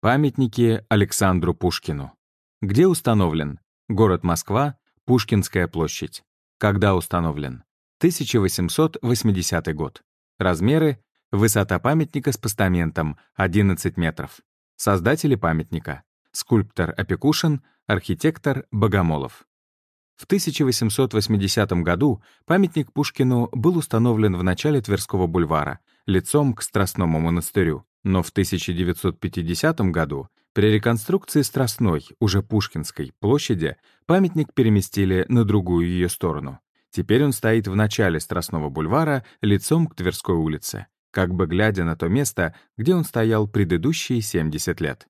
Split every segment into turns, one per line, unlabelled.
Памятники Александру Пушкину. Где установлен? Город Москва, Пушкинская площадь. Когда установлен? 1880 год. Размеры. Высота памятника с постаментом — 11 метров. Создатели памятника. Скульптор Опекушин, архитектор Богомолов. В 1880 году памятник Пушкину был установлен в начале Тверского бульвара, лицом к Страстному монастырю. Но в 1950 году при реконструкции Страстной, уже Пушкинской, площади памятник переместили на другую ее сторону. Теперь он стоит в начале Страстного бульвара лицом к Тверской улице, как бы глядя на то место, где он стоял предыдущие 70 лет.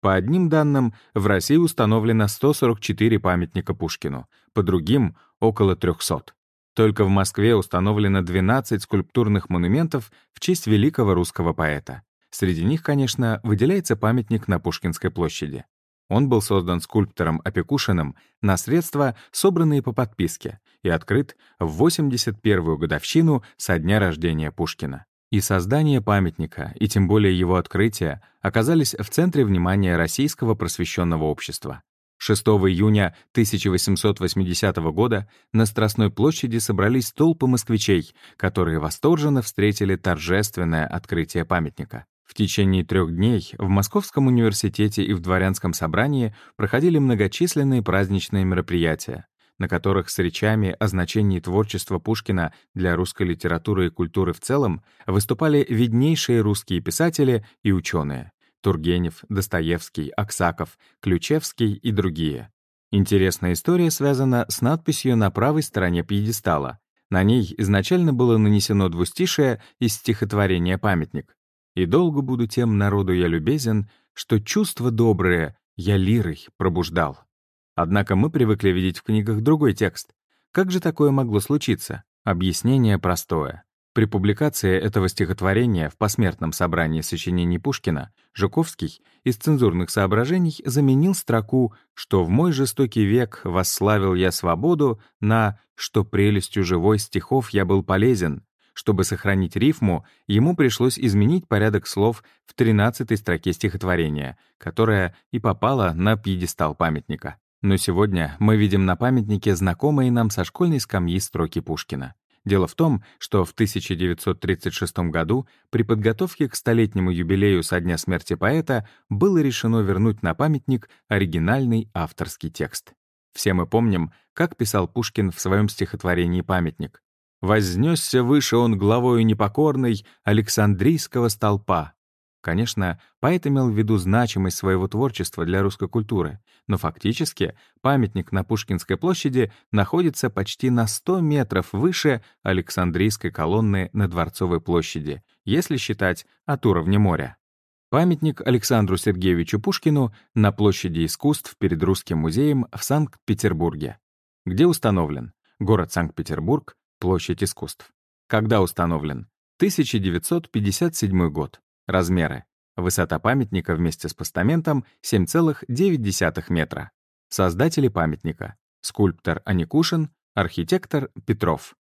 По одним данным, в России установлено 144 памятника Пушкину, по другим — около 300. Только в Москве установлено 12 скульптурных монументов в честь великого русского поэта. Среди них, конечно, выделяется памятник на Пушкинской площади. Он был создан скульптором Опекушиным на средства, собранные по подписке, и открыт в 81-ю годовщину со дня рождения Пушкина. И создание памятника, и тем более его открытие, оказались в центре внимания российского просвещенного общества. 6 июня 1880 года на Страстной площади собрались толпы москвичей, которые восторженно встретили торжественное открытие памятника. В течение трех дней в Московском университете и в Дворянском собрании проходили многочисленные праздничные мероприятия, на которых с речами о значении творчества Пушкина для русской литературы и культуры в целом выступали виднейшие русские писатели и ученые — Тургенев, Достоевский, Аксаков, Ключевский и другие. Интересная история связана с надписью на правой стороне пьедестала. На ней изначально было нанесено двустишее из стихотворения «Памятник». И долго буду тем народу я любезен, что чувство доброе я лирой пробуждал. Однако мы привыкли видеть в книгах другой текст. Как же такое могло случиться? Объяснение простое. При публикации этого стихотворения в посмертном собрании сочинений Пушкина Жуковский из цензурных соображений заменил строку «что в мой жестокий век восславил я свободу» на «что прелестью живой стихов я был полезен», чтобы сохранить рифму, ему пришлось изменить порядок слов в 13-й строке стихотворения, которая и попала на пьедестал памятника. Но сегодня мы видим на памятнике знакомые нам со школьной скамьи строки Пушкина. Дело в том, что в 1936 году при подготовке к столетнему юбилею со дня смерти поэта было решено вернуть на памятник оригинальный авторский текст. Все мы помним, как писал Пушкин в своем стихотворении «Памятник». Вознесся выше он главою непокорной Александрийского столпа. Конечно, поэт имел в виду значимость своего творчества для русской культуры, но фактически памятник на Пушкинской площади находится почти на 100 метров выше Александрийской колонны на Дворцовой площади, если считать от уровня моря. Памятник Александру Сергеевичу Пушкину на площади искусств перед Русским музеем в Санкт-Петербурге. Где установлен? Город Санкт-Петербург, Площадь искусств. Когда установлен? 1957 год. Размеры. Высота памятника вместе с постаментом 7,9 метра. Создатели памятника. Скульптор Аникушин, архитектор Петров.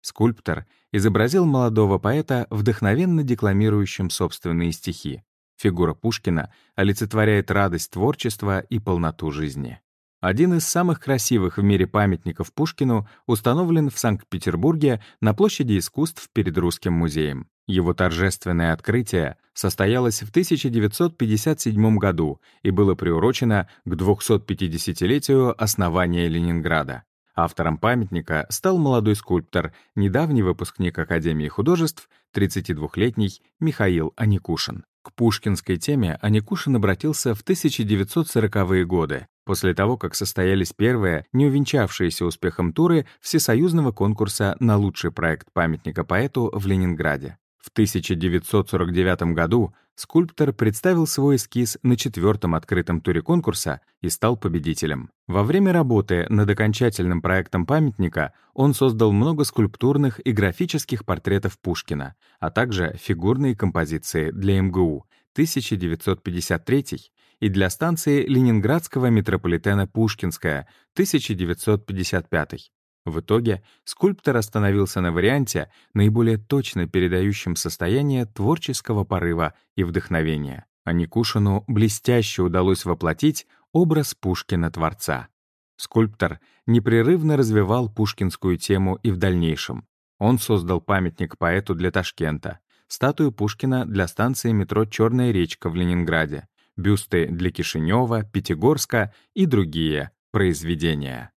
Скульптор изобразил молодого поэта, вдохновенно декламирующим собственные стихи. Фигура Пушкина олицетворяет радость творчества и полноту жизни. Один из самых красивых в мире памятников Пушкину установлен в Санкт-Петербурге на площади искусств перед Русским музеем. Его торжественное открытие состоялось в 1957 году и было приурочено к 250-летию основания Ленинграда. Автором памятника стал молодой скульптор, недавний выпускник Академии художеств, 32-летний Михаил Аникушин. К пушкинской теме Аникушин обратился в 1940-е годы, после того, как состоялись первые, не увенчавшиеся успехом туры всесоюзного конкурса на лучший проект памятника поэту в Ленинграде. В 1949 году скульптор представил свой эскиз на четвертом открытом туре конкурса и стал победителем. Во время работы над окончательным проектом памятника он создал много скульптурных и графических портретов Пушкина, а также фигурные композиции для МГУ 1953 и для станции Ленинградского метрополитена Пушкинская 1955. В итоге скульптор остановился на варианте, наиболее точно передающем состояние творческого порыва и вдохновения. А Никушину блестяще удалось воплотить образ Пушкина-творца. Скульптор непрерывно развивал пушкинскую тему и в дальнейшем. Он создал памятник поэту для Ташкента, статую Пушкина для станции метро «Черная речка» в Ленинграде, бюсты для Кишинева, Пятигорска и другие произведения.